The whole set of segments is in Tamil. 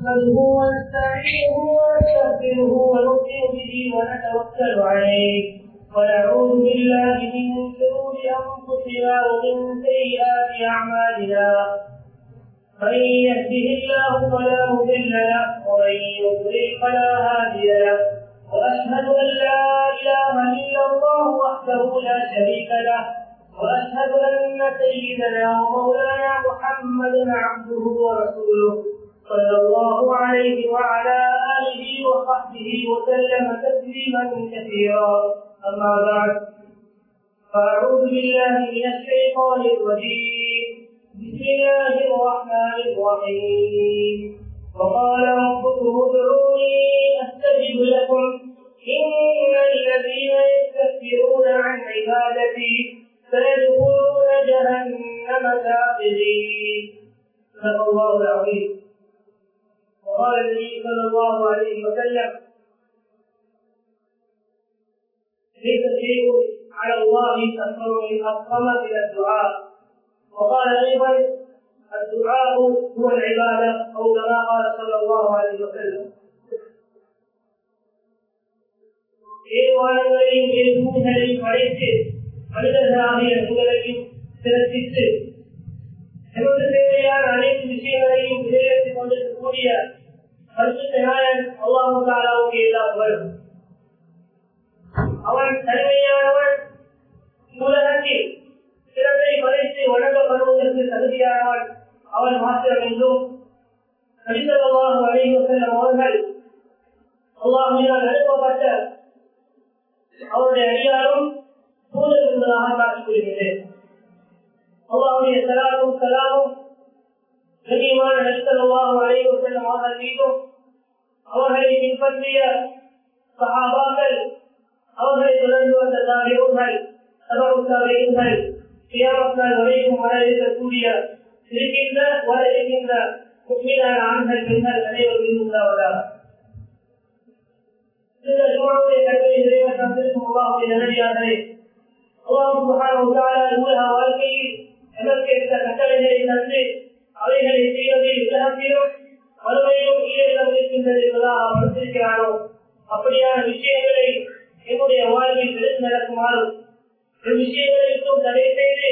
نحمده ونستعينه ونستغفره ونؤمن به ونتوكل عليه. ونعوذ بالله من شرور أنفسنا ومن سيئات أعمالنا. من يهده الله فلا مضل له ومن يضلل فلا هادي له. وأشهد أن لا إله إلا الله وحده لا شريك له. وأشهد أن سيدنا ومولانا محمدا عبده ورسوله. صلى الله عليه وعلى آله وصحبه وسلم تسليما كثيرا. أما بعد فأعوذ بالله من الشيطان الرجيم. بسم الله الرحمن الرحيم. وقال ربكم ادعوني أستجب لكم. إن الذين يستكبرون عن عبادتي سيدخلون جهنم داخلين صدق الله العظيم. وقال النبي صلى الله عليه وسلم ليس شيء على الله اكثر من اكرم من الدعاء وقال ايضا الدعاء هو العباده او كما قال صلى الله عليه وسلم ஏவாளங்களையும் ஏற்பூர்களையும் படைத்து மனிதர்களாகிய உங்களையும் சிறப்பித்து எமது தேவையான அனைத்து விஷயங்களையும் நிறைவேற்றிக் கொண்டிருக்கக்கூடிய பரிசுத்த எல்லாம் வரும் அவன் தனிமையானவன். உலகத்தில் சிறப்பை தகுதியானவன் அவன் மாத்திரம் என்றும் செல்லும் அவர்கள் அல்லாஹினால் அனுப்பப்பட்ட அவருடைய அடியாரும் தூதர் என்பதாக காட்டிக் கொள்கிறேன் அல்லாவுடைய சலாமும் சலாமும் கண்ணியமான நடித்தவமாக அழைவு செல்லும் அவர்கள் மீதும் அவர்களை பின்பற்றிய சகாபாக்கள் அவர்களை தொடர்ந்து வந்த தாரியர்கள் சகோதரர்கள் கியாமத்தால் வரைக்கும் வர இருக்கக்கூடிய இருக்கின்ற வர இருக்கின்ற உண்மையான ஆண்கள் பெண்கள் அனைவரும் உண்டாவதாக. இந்த ஜுமாவுடைய கல்வியை நிறைவேற்றத்திற்கும் அல்லாஹுடைய நல்லடியார்களே வாழ்க்கையில் கட்டளைகளை தந்து அவைகளை செய்வதில் உலகத்திலும் வறுமையிலும் ஈழம் இருக்கின்றது என்பதாக வந்திருக்கிறானோ அப்படியான விஷயங்களை என்னுடைய வாழ்வில் எடுத்து நடக்குமாறு விஷயங்களுக்கும் தடை செய்து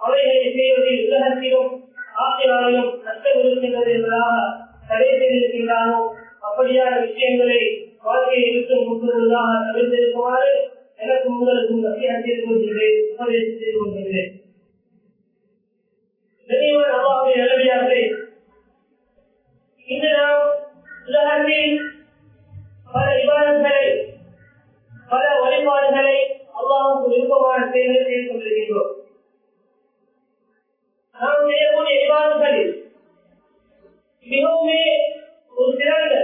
அவைகளை செய்வதில் உலகத்திலும் ஆசிரியர்களும் நஷ்டம் இருக்கின்றது என்பதாக தடை செய்திருக்கின்றானோ அப்படியான விஷயங்களை வாழ்க்கையை விட்டு முன்பதாக தவிர்த்திருக்குமாறு எனக்கு உங்களுக்கு மத்திய செய்து கொள்கிறேன் உபதேசம் செய்து கொள்கிறேன் பெரியவர் இன்று நாம் உலகத்தில் பல விவாதங்களை பல வழிபாடுகளை அல்லாவுக்கு விருப்பமான செய்து கொண்டிருக்கின்றோம். நாம் செய்யக்கூடிய விவாதங்களில் மிகவுமே ஒரு சிறந்த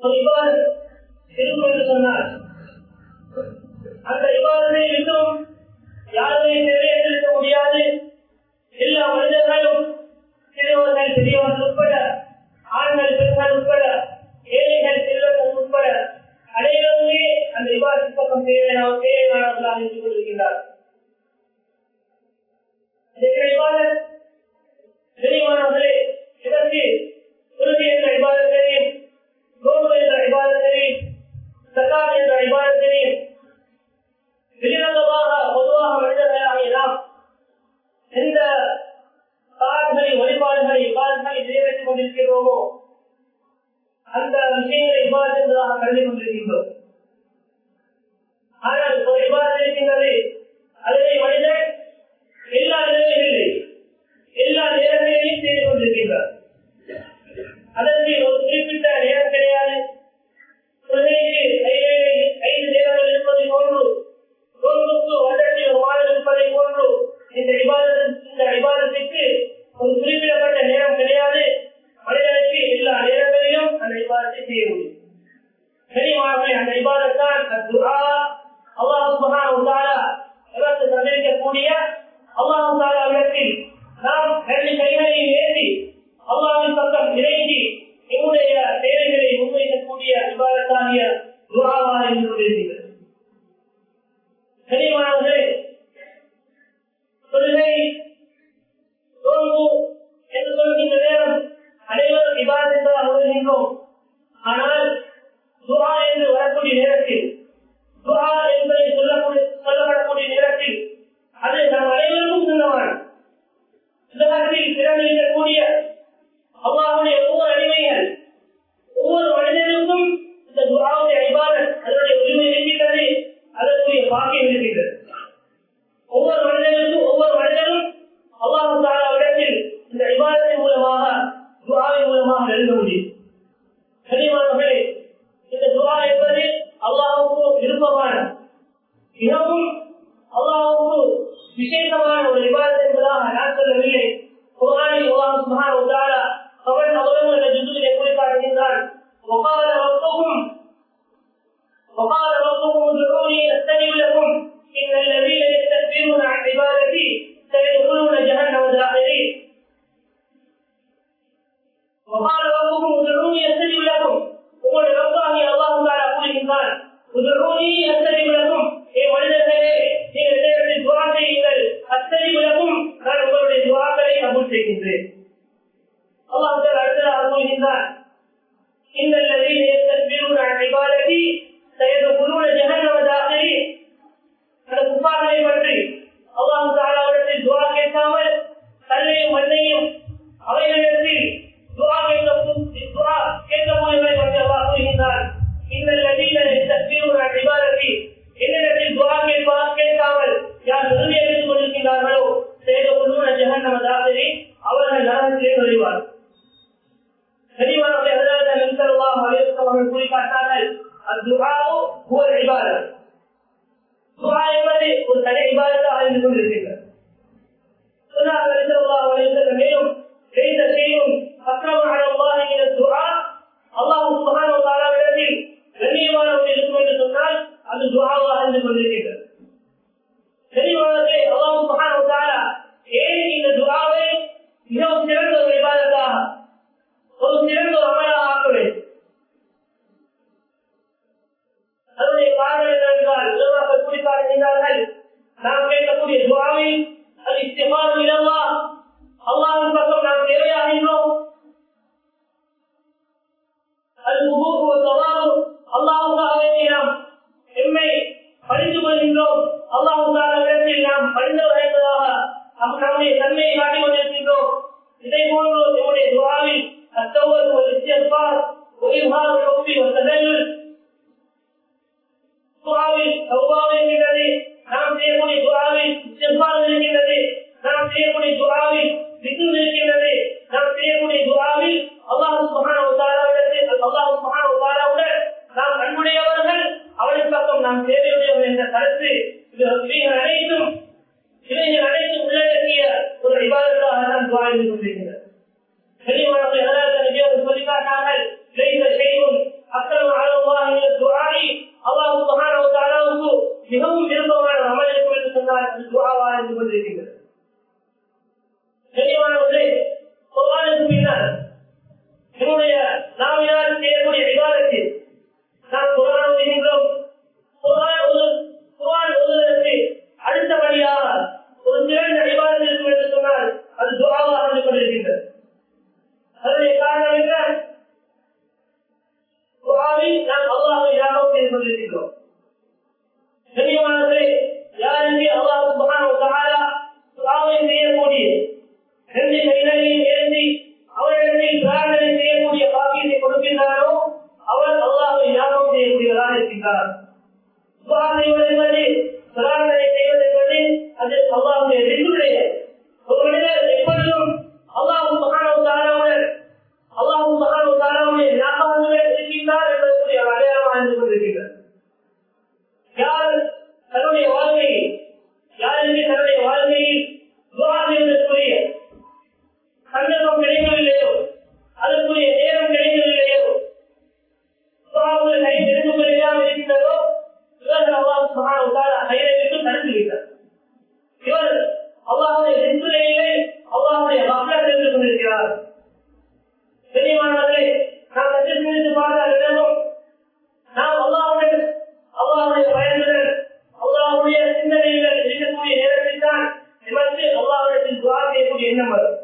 ஒரு விவாதம் இருக்கும் என்று சொன்னால் அந்த விவாதத்தை இன்னும் யாருமே நிறைவேற்றிருக்க முடியாது. எல்லா மனிதர்களும் சிறுவர்கள் பெரியவர்கள் உட்பட ஆண்கள் பெண்கள் உட்பட ஏழைகள் செல்வர்கள் உட்பட அனைவருமே அந்த விவாதத்தின் பக்கம் தேவையான தேவையானவர்களாக இருந்து கொண்டிருக்கின்றார் பெரியமானவர்களே இதற்கு உறுதி என்ற விவாதத்தையும் என்ற விவாதத்தையும் என்ற விவாதத்தையும் மனிதர்களாக நாம் எந்த சார்களை வழிபாடுகளை விவாதங்களை நிறைவேற்றிக் கொண்டிருக்கிறோமோ அந்த விஷயங்களை விவாதம் கருதி கொண்டிருக்கின்றோம். ஆனால் குறைபாடு இருக்கின்றது அதனை மனிதன் எல்லா நிலையிலே எல்லா நேரங்களிலும் செய்து கொண்டிருக்கின்றார். அதற்கு ஒரு குறிப்பிட்ட நேரம் கிடையாது. ஐந்து நேரங்கள் இருப்பதை போன்று நோன்புக்கு வருடத்தில் ஒரு மாதம் இருப்பதை போன்று இந்த இந்த விவாதத்திற்கு ஒரு குறிப்பிடப்பட்ட நேரம் கிடையாது. மனிதனுக்கு எல்லா நேரங்களிலும் அந்த விவாதத்தை செய்ய முடியும். கனிமாகவே அந்த விவாதத்தான் அல்லாஹ் எவருக்கு தந்திருக்கக்கூடிய அல்லாஹ் இடத்தில் நாம் ரெண்டு கைகளையும் ஏற்றி அல்லாவின் பக்கம் இறங்கி எங்களுடைய தேவைகளை முன்வைக்கக்கூடிய விவாதத்தாகிய துராவாக என்று கொண்டிருக்கிறது ادعوني أستجب لكم. إن الذين يستكبرون عن عبادتي அத்துவாவோ ஒரு இபாதத். துவா என்பது ஒரு தனி இபாதத்தாக இருந்து கொண்டிருக்கின்றது சொன்னார்கள் மேலும் செய்த செய்யும் அக்ரம அலல்லாஹி கண்ணியமான ஒன்று இருக்கும் என்று சொன்னால் அது துஆவாக இருந்து கொண்டிருக்கின்றது. கண்ணியமானவர்களே அல்லாஹ் சுப்ஹானஹு ஏன் இந்த மிகவும் சிறந்த ஒரு விவாதத்தாக ஒரு சிறந்த ஒரு அமலாக ஆக்க வேண்டும் அதனுடைய காரணம் என்னவென்றால் உலமாக்கள் குறிப்பாடுகின்றார்கள் நாம் கேட்கக்கூடிய துவாவில் அது இஸ்திஃபார் இல்லவா அல்லாஹின் பக்கம் நாம் தேவையாகின்றோம். அது முகூர் ஒரு வேண்டி நாம் எம்மை படித்து கொள்கின்றோம். அல்லாஹுக்காக நாம் படிந்தவர் என்பதாக நம்முடைய தன்மையை காட்டிக் கொண்டிருக்கின்றோம். இதை போன்று நம்முடைய துவாவில் அத்தவர் ஒரு நிச்சயப்பார் ஒரு ஒப்பி ஒரு தகவல் துவாவில் தௌபாவில் இருக்கின்றது நாம் செய்யக்கூடிய துவாவில் செவ்வாறு இருக்கின்றது. நாம் செய்யக்கூடிய துவாவில் வித்து இருக்கின்றது. நாம் செய்யக்கூடிய துவாவில் அல்லாஹ் சுப்ஹானஹு வ தஆலாவிடத்தில் அல்லாஹ் சுப்ஹானஹு வ தஆலாவுடன் நாம் அன்புடையவர்கள் அவரின் பக்கம் நாம் தேவையுடையவர் என்ற கருத்து இவைகள் அனைத்தும் இவைகள் அனைத்தும் உள்ளடக்கிய ஒரு விவாதத்தாக தான் துவா இருந்து கொண்டிருக்கிறது கனிமானவர்கள் எதாவது சொல்லி காட்டார்கள் செய்த செய்யும் அக்கல் அல்லாஹ் துவாரி அல்லாஹ் சுப்ஹானஹு மிகவும் விருப்பமான அமல் இருக்கும் என்று சொன்னால் அது துஆவா என்று கொண்டிருக்கின்றது கனிமானவர்களே குர்ஆனுக்கு பின்னால் என்னுடைய நாம் யார் செய்யக்கூடிய விவாதத்தில் நாம் குர்ஆன் ஓதுகின்றோம் குர்ஆன் ஓது குர்ஆன் ஓதுவதற்கு அடுத்தபடியாக ஒரு சிறந்த விவாதம் இருக்கும் என்று சொன்னால் அது துஆவாக கொண்டிருக்கின்றது. அதனுடைய காரணம் என்ன? இருக்கின்றார் என்பது பிரார்த்தனை செய்வது என்பது அது அல்லாஹுடைய ரிசுடைய ஒரு மனிதர் எப்பொழுதும் அல்லாஹ் சுப்ஹானஹு வ தஆலாவுடன் அல்லாஹ் சுப்ஹானஹு ஞாபகங்கள் இருக்கின்றார் என்பதற்குரிய அடையாளமாக இருந்து கொண்டிருக்கிறார் யார் தன்னுடைய வாழ்க்கையில் யாருக்கு தன்னுடைய வாழ்க்கையில் துவா செய்வதற்குரிய சந்தர்ப்பம் கிடைக்கவில்லையோ அதற்குரிய நேரம் விட்டு இவர் அல்லாஹுடைய நெஞ்சுரையிலே அல்லாஹுடைய மக்கள் தெரிந்து கொண்டிருக்கிறார். பெரியமானவர்களே நாம் சற்று பார்த்தால் விளங்கும் நாம் அல்லாஹுடன் அல்லாஹுடைய பயனுடன் அல்லாஹுடைய சிந்தனைகள் இருக்கக்கூடிய நேரத்தில் தான் நமக்கு அல்லாஹுடத்தில் துவா செய்யக்கூடிய எண்ணம் வரும்.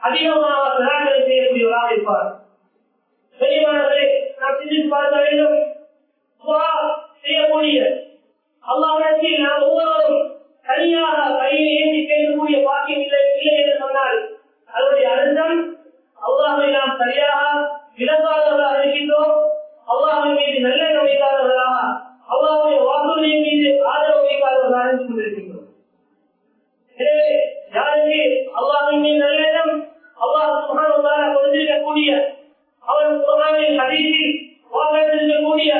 அதிகமாக தியாகங்கள் செய்யக்கூடியவராக இருப்பார். பெரியவர்களே நாம் சிந்தித்து பார்க்க வேண்டும். செய்யக்கூடிய அல்லாவிடத்தில் நாம் ஒவ்வொருவரும் தனியாக கையை ஏந்தி கேட்கக்கூடிய பாக்கியம் இல்லை இல்லை என்று சொன்னால் அதனுடைய அர்த்தம் அல்லாவை நாம் சரியாக விளங்காதவர்களாக இருக்கின்றோம். அல்லாவின் மீது நல்ல வைக்காதவர்களாக அல்லாவுடைய வாக்குறுதியின் மீது ஆதரவு வைக்காதவர்களாக இருந்து கொண்டிருக்கின்றோம். எனவே யாருக்கு? அல்லாஹின் நல்லெண்ணம் அல்லாஹ் சுகானுக்காக கொடுத்திருக்கக்கூடிய அவர் சுகானின் அதிர்ச்சியில் வாக்களித்திருக்கக்கூடிய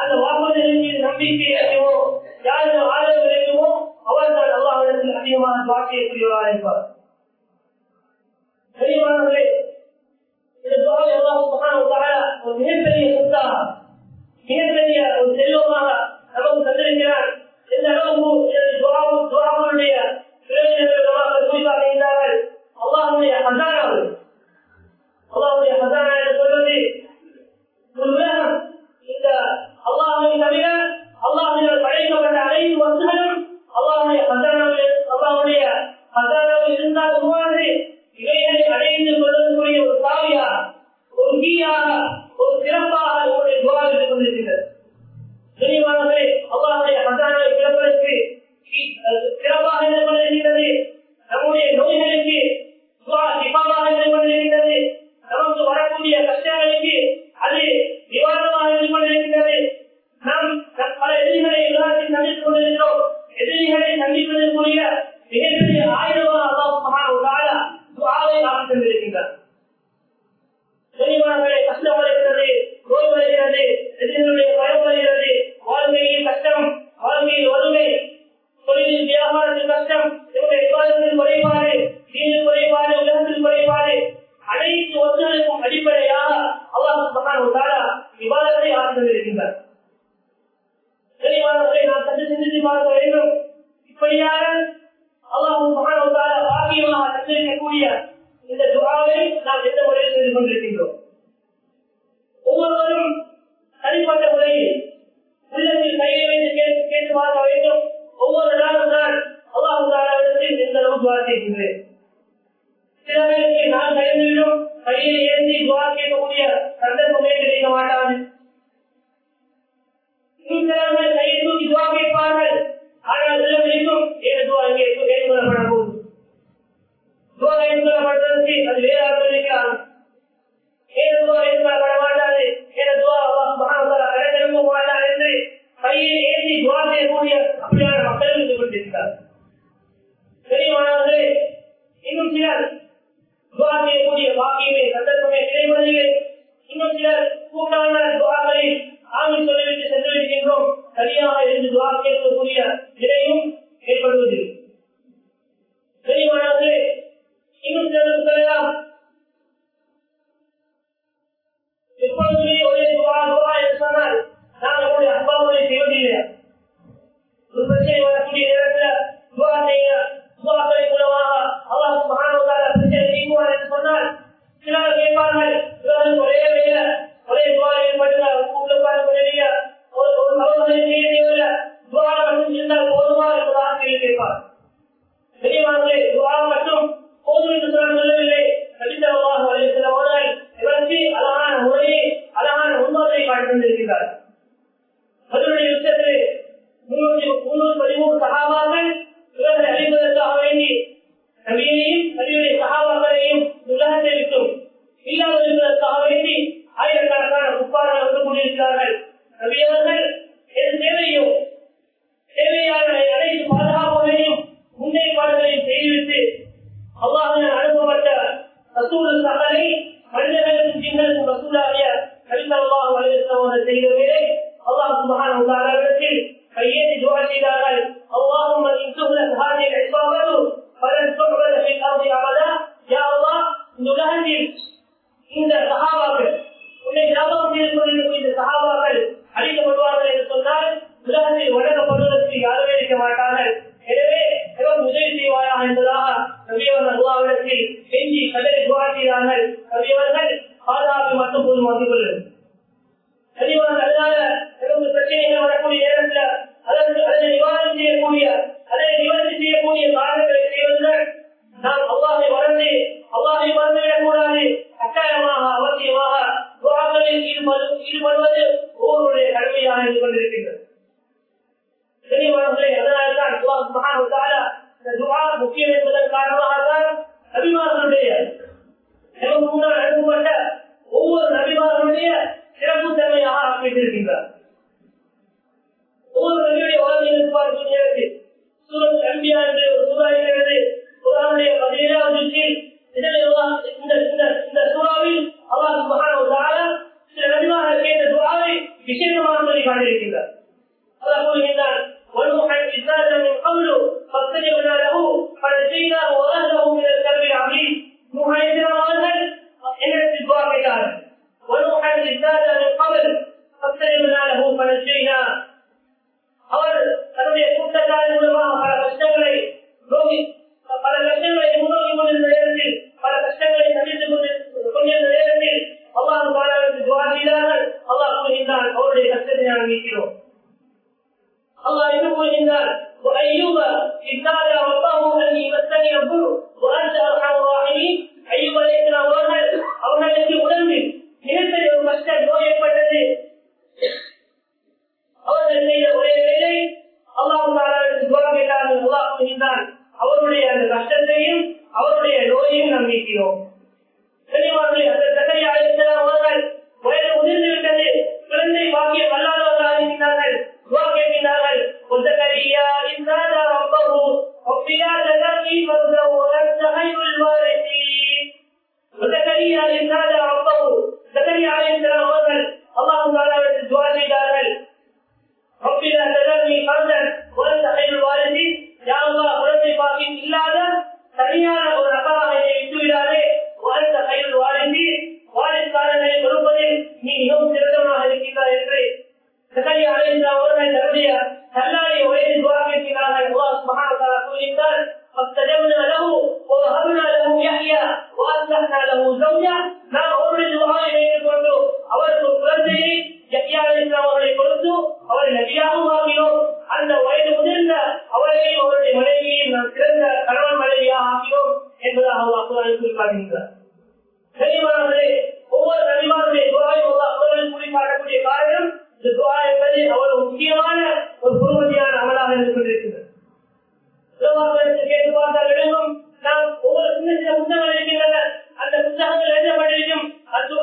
அந்த வாக்குறுதிகளின் நம்பிக்கை அறிவோ யார் இந்த ஆதரவு கிடைக்குமோ அவர் தான் அல்லாஹிடத்தில் அதிகமான வார்த்தையை புரியவராக இருப்பார் தெளிவானவர்களே இந்த துவால் எல்லாம் சுகானுக்காக ஒரு மிகப்பெரிய சொத்தாக மிகப்பெரிய ஒரு செல்வமாக நமக்கு தந்திருக்கிறார். இந்த அளவுக்கு துவாவுடைய அடையக்கூடிய அப்படியான மக்கள் இருந்து கொண்டிருக்கிறார். பெரியவர்களே இன்னும் சிலர் துவா செய்யக்கூடிய பாக்கியமே சந்தர்ப்பமே கிடைப்பதில்லை இன்னும் சிலர் கூட்டான துவாக்களை ஆமி சொல்லிவிட்டு சென்று சரியாக இருந்து துவா கேட்கக்கூடிய நிலையும் ஏற்படுவது பெரியவர்களே இன்னும் சிலர் சொல்லலாம். எப்பொழுதுமே ஒரே துவா துவா என்று சொன்னால் நான் அப்பாவுடைய செய்வதில்லையா ஒரு பிரச்சனை வரக்கூடிய நேரத்துல துவா செய்ய துவாக்களை மூலமாக அல்லாஹ் மகானவர்களாக பிரச்சனை நீங்குவார் என்று சொன்னால் சிலர் கேட்பார்கள் சிலர் ஒரே வேலை ஒரே துவாரை மட்டும் உள்ள பாருடைய ஒரு ஒரு சகோதரனை செய்ய தேவையில்ல துவார மட்டும் இருந்தால் போதுமா என்று வார்த்தையில் கேட்பார் பெரியவர்களே அழகான உண்மையை காட்டியிருக்கிறார் அதனுடைய யுத்தத்தில் முன்னூற்றி முன்னூற்றி பதிமூணு சகாபாக்கள் இவர்களை அறிவதற்காக வேண்டி நபியையும் நபியுடைய சகாபாக்களையும் உலகத்தை விட்டும் இல்லாததற்காக வேண்டி ஆயிரக்கணக்கான குப்பார்கள் வந்து கொண்டிருக்கிறார்கள். நபியவர்கள் எது தேவையோ தேவையான அனைத்து பாதுகாப்புகளையும் முன்னேற்பாடுகளையும் செய்துவிட்டு அல்லாஹின் அனுப்பப்பட்ட ரசூல் சகலை மனிதர்களுக்கும் ஜின்களுக்கும் ரசூலாகிய நபிசல்லாஹு அலைஹி செய்த வேலை அல்லாஹ் சுப்ஹானஹு வ தஆலாவிடத்தில் கையேந்தி துஆ செய்தார்கள் அல்லாஹும்ம இன் துஹ்லக் ஹாதிஹி அல்-இஸ்பாபத்து ஃபலன் துஹ்பத ஃபில் அர்தி அபதா யா இந்த உலகத்தில் இந்த சஹாபாக்கள் உன்னை ஞாபகம் செய்து கொண்டிருக்கும் இந்த சஹாபாக்கள் அழிக்கப்படுவார்கள் என்று சொன்னால் உலகத்தில் வழங்கப்படுவதற்கு யாருமே இருக்க மாட்டார்கள் எனவே எவன் உதவி செய்வாராக என்பதாக நபியவர் அல்லாவிடத்தில் கெஞ்சி கடலை துவா செய்தார்கள் நபியவர்கள் பாதுகாப்பு மட்டும் போதும் வந்து கொள்ளும் கனிவான அதனால எனக்கு பிரச்சனைகள் வரக்கூடிய நேரத்தில் அதற்கு அதனை நிவாரணம் செய்யக்கூடிய அதனை நிவர்த்தி செய்யக்கூடிய காரணங்களை செய்வதுடன் நாம் அல்லாஹை மறந்து அல்லாஹை மறந்துவிடக் கூடாது கட்டாயமாக அவசியமாக துவாக்களில் ஈடுபடு ஈடுபடுவது ஒவ்வொருடைய கடமையாக இருந்து கொண்டிருக்கின்றது. கனிவானங்களே அதனால்தான் அல்லாஹ் சுப்ஹானஹு இந்த துஆ முக்கியம் என்பதன் காரணமாகத்தான் நபிமார்களுடைய முன்னால் அனுப்பப்பட்ட ஒவ்வொரு நபிமார்களுடைய சிறப்பு தன்மையாக அமைத்திருக்கின்றார் ஒவ்வொரு நபியுடைய வாழ்க்கையில் பார்க்கும் நேரத்தில் சூரத் அம்பியா என்று ஒரு சூறா இருக்கிறது குரானுடைய பதினேழாவது இதில் இந்த இந்த இந்த சூறாவில் அல்லாஹ் சுப்ஹானஹு வ தஆலா சில நபிமார்கள் கேட்ட துஆவை விசேஷமாக சொல்லி காட்டியிருக்கின்றார் அல்லாஹ் கூறுகின்றார் ونوحا إذ نادى من قبل فاستجبنا له فنجيناه وأهله من الكرب العظيم نوحا அவர்கள் என்னிடத்தில் துவா கேட்டார்கள் ونوحا إذ نادى من قبل فاستجبنا له فنجيناه அவர் தன்னுடைய கூட்டத்தாரின் மூலமாக பல கஷ்டங்களை நோக்கி பல கஷ்டங்களை முன்னோக்கி கொண்டிருந்த நேரத்தில் பல கஷ்டங்களை சந்தித்துக் கொண்டிருந்த நேரத்தில் அல்லாஹ் பாலாவிற்கு துவா செய்தார்கள் அல்லாஹ் கூறுகின்றான் அவருடைய கஷ்டத்தை நான் நீக்கிறோம் الله يقول إنسان وأيوب إذ نادى ربه أني مسني الضر وأنت أرحم الراحمين أيوب عليه السلام அவர்கள் அவர்களுக்கு உடம்பில் நேர்மறை ஒரு மக்கள் நோயப்பட்டது அவர்கள் செய்த ஒரே வேலை அல்லாஹுதான் அவருடைய அந்த கஷ்டத்தையும் அவருடைய நோயையும் நாம் நீக்கிறோம் அவர்கள் வயது உதிர்ந்து விட்டது குழந்தை வாக்கியம் வல்லாதவர்களாக இருக்கிறார்கள் துவா கேட்கிறார்கள் ஒத்தகரியா இந்தாதா அப்பகு ஒப்பியா தகரி வந்தவுடன் சகைவுள் வாரசி ஒத்தகரியா இந்தாதா الوارثين وزكريا إذ نادى ربه زكريا عليه السلام அவர்கள் அல்லாஹ் تعالى துவா செய்தார்கள் رب لا تذرني فردا وأنت خير الوارثين يا الله குழந்தை பாக்கியம் இல்லாத சரியான ஒரு நபராக என்னை விட்டு விடாதே وأنت خير الوارثين வாரிசுக்காரர்களை கொடுப்பதில் நீ மிகவும் சிறந்தவனாக இருக்கின்றாய் என்று زكريا عليه السلام அவர்கள் தன்னுடைய கல்லாரை உயர்த்தி துவா கேட்கிறார்கள் அல்லாஹ் சுப்ஹானஹு வ தஆலா கூறுகின்றார் فاستجبنا له ووهبنا له يحيى واصلحنا له زوجا நாம் அவருடைய துவாவை ஏற்றுக்கொண்டு அவருக்கு ஒரு குழந்தையை யஹ்யா அலைஹிஸ்ஸலாம் அவர்களை கொடுத்து அவரை நபியாகவும் ஆக்கினோம் அந்த வயது முதிர்ந்த அவரையும் அவருடைய மனைவியையும் நாம் சிறந்த கணவன் மனைவியாக ஆக்கினோம் என்பதாக அல்லாஹ் குர்ஆனில் குறிப்பிடுகின்றார் கனிமானவர்களே ஒவ்வொரு நபிமாருடைய துவாயும் அல்லாஹ் குர்ஆனில் குறிப்பிடக்கூடிய காரணம் இந்த துவா என்பது அவ்வளவு முக்கியமான ஒரு பொறுமதியான அமலாக இருந்து கொண்டிருக்கிறது கேட்டு பார்த்தால் விளங்கும். நாம் ஒவ்வொரு சின்ன சின்ன புத்தகங்கள் இருக்கின்றன. அந்த புத்தகங்கள் எழுதப்பட்டிருக்கும். அது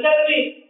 service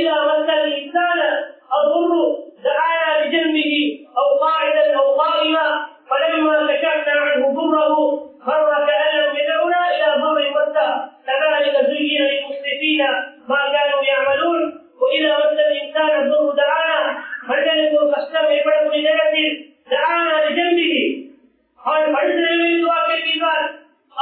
إذا مس الإنسان الضر دعانا بجنبه أو قاعدا أو قائما فلما كشفنا عنه ضره مر كأن لم يدعنا إلى ضر مسه كذلك زين للمسرفين ما كانوا يعملون وإذا مس الإنسان الضر دعانا فلنذكر كالسمع فله لجنة دعانا لجنبه قال فلنذكر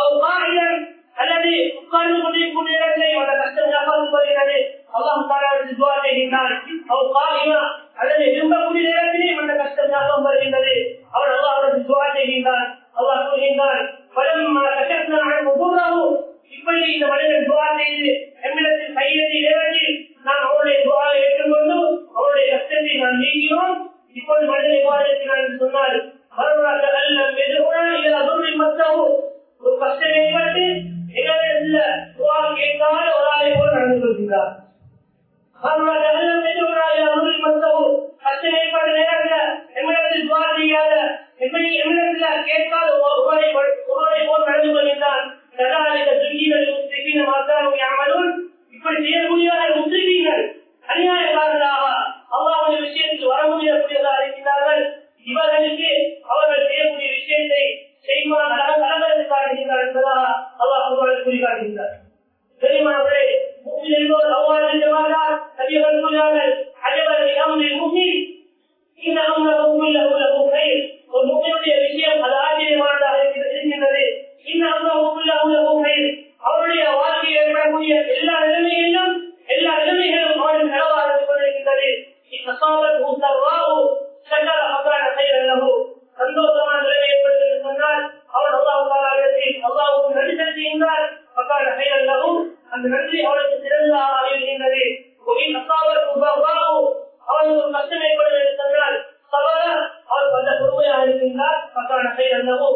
أو قاعدا அல்லது உட்கார்ந்து கொண்டிருக்கும் நேரத்தை அந்த கஷ்டம் ஞாபகம் வருகிறது அல்லாம் தாராவிற்கு துவா செய்கின்றார் அவர் காரியா அல்லது விரும்பக்கூடிய நேரத்திலே அந்த கஷ்டம் ஞாபகம் வருகின்றது. அவர் அல்லாஹ் துவா செய்கின்றார் அல்லாஹ் கூறுகின்றார் பலம் கஷ்டம் இப்படி இந்த மனிதன் துவா செய்து எம்மிடத்தில் கையெழுதி நேரத்தில் நான் அவருடைய துவாவை ஏற்றுக்கொண்டு அவருடைய கஷ்டத்தை நான் நீக்கினோம். இப்போது மனிதனை விவாதிக்கிறார் என்று மறுநாள் அல்லம் எதிர்கொள்ள இதில் அருள் மத்தவும் ஒரு கஷ்டம் ஏற்பட்டு எங்களிடத்துல துவா கேட்காத ஒரு ஆளை போல் நடந்து கொள்கிறார் மறுநாள் அல்லம் எதிர்கொள்ள அருள் மத்தவும் கஷ்டம் நேரத்தில் எங்களிடத்தில் துவா செய்யாத எப்படி கேட்காத ஒருவரை ஒருவரை போல் நடந்து கொள்கின்றான். கதாலிக துங்கிகள் முஸ்லிமின் மாத்தாரும் யாமலும் இப்படி செய்யக்கூடியவர்கள் முஸ்லிமீர்கள் அநியாயக்காரர்களாக அல்லாவுடைய விஷயத்துக்கு வர முடியக்கூடியதாக இருக்கிறார்கள் இவர்களுக்கு அவர்கள் செய்யக்கூடிய விஷயத்தை செய்வான் நலங்களுக்கு காட்டுகின்றார் என்பதாக அல்லாஹ் குர்ஆனில் கூறி காட்டுகின்றார் பெரியமானவர்களே முஸ்லிம் என்பவர் அவ்வாறு செய்வார்கள் நபிகள் கூறினார்கள் அஜபல் அம்ரில் முஸ்லிம் இந்த அம்ரம் குல்லஹு லஹு கைர் ஒரு முஸ்லிமுடைய விஷயம் அது ஆச்சரியமானதாக இருக்கின்றது இந்த அம்ரம் குல்லஹு லஹு கைர் அவருடைய வாழ்க்கையில் ஏற்படக்கூடிய எல்லா நிலைமைகளிலும் எல்லா நிலைமைகளும் அவரின் நலவாக இருந்து கொண்டிருக்கின்றது இந்நசாபத் உத்தர்வாவு சக்கர அபரான கைரல்லஹு சந்தோஷமான நிலைமை ஏற்படுகிறது சொன்னால் அவன் அல்லாஹ் தாலாவிடத்தில் அல்லாஹ்வுக்கு நன்றி செலுத்தியிருந்தால் மக்கள் நகையல்லவும் அந்த நன்றி அவருக்கு சிறந்ததாக அமைகின்றது ஒயின் அசாபத் உத்தர்வாவு அவருக்கு ஒரு கஷ்டம் ஏற்படுகிறது சொன்னால் சவர அவர் அந்த பொறுமையாக இருக்கின்றார். அக்கான கைரல்லஹு